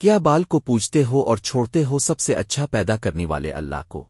کیا بال کو پوجتے ہو اور چھوڑتے ہو سب سے اچھا پیدا کرنے والے اللہ کو؟